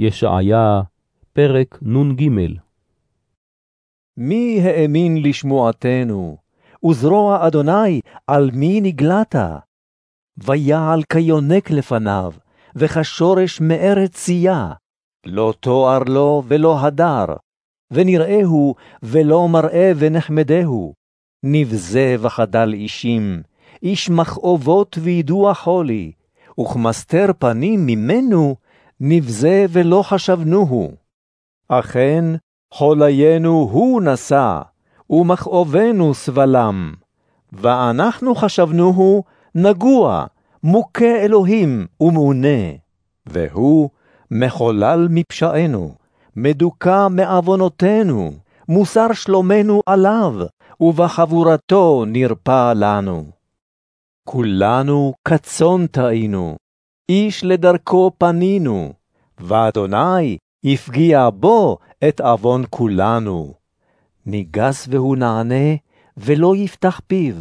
ישעיה, פרק נ"ג. מי האמין לשמועתנו, וזרוע אדוני על מי נגלת? ויעל כיונק לפניו, וכשורש מארץ צייה, לא תואר לו ולא הדר, ונראהו ולא מראה ונחמדהו, נבזה וחדל אישים, איש מכאובות וידוע חולי, וכמסתר פנים ממנו, נבזה ולא חשבנוהו. אכן, חוליינו הוא נשא, ומכאובנו סבלם. ואנחנו חשבנוהו נגוע, מוכה אלוהים ומעונה. והוא מחולל מפשענו, מדוכא מעוונותינו, מוסר שלומנו עליו, ובחבורתו נרפא לנו. כולנו כצאן טעינו, איש לדרכו פנינו, ואדוני הפגיע בו את עוון כולנו. ניגס והוא נענה, ולא יפתח פיו,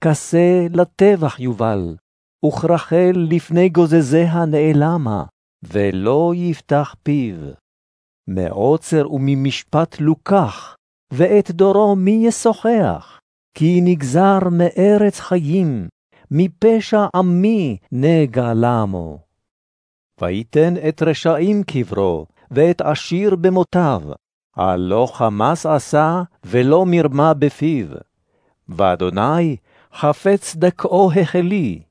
כסה לטבח יובל, וכרחל לפני גוזזיה נעלמה, ולא יפתח פיו. מעוצר וממשפט לוקח, ואת דורו מי ישוחח? כי נגזר מארץ חיים, מפשע עמי נגע למו. ויתן את רשעים קברו, ואת עשיר במותיו, הלא חמס עשה, ולא מרמה בפיו. ואדוני חפץ דכאו החלי,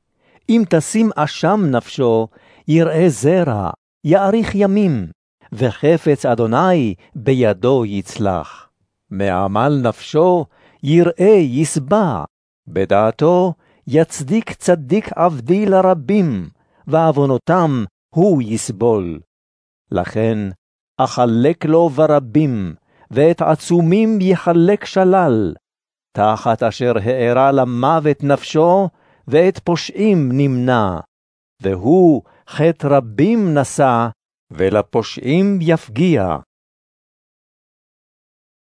אם תשים אשם נפשו, יראה זרע, יאריך ימים, וחפץ אדוני בידו יצלח. מעמל נפשו יראה יסבע, בדעתו יצדיק צדיק עבדי לרבים, ועוונותם הוא יסבול. לכן אחלק לו ברבים, ואת עצומים יחלק שלל, תחת אשר הארה למוות נפשו, ואת פושעים נמנע. והוא חטא רבים נשא, ולפושעים יפגיע.